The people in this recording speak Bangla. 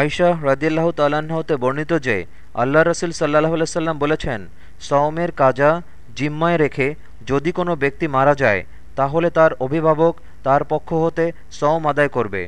আয়শা রাদিল্লাহ তালাহতে বর্ণিত যে আল্লাহ রসুল সাল্লাহ সাল্লাম বলেছেন, সওমের কাজা জিম্মায় রেখে যদি কোনো ব্যক্তি মারা যায়, তাহলে তার অভিভাবক তার পক্ষ হতে সওম আদায় করবে।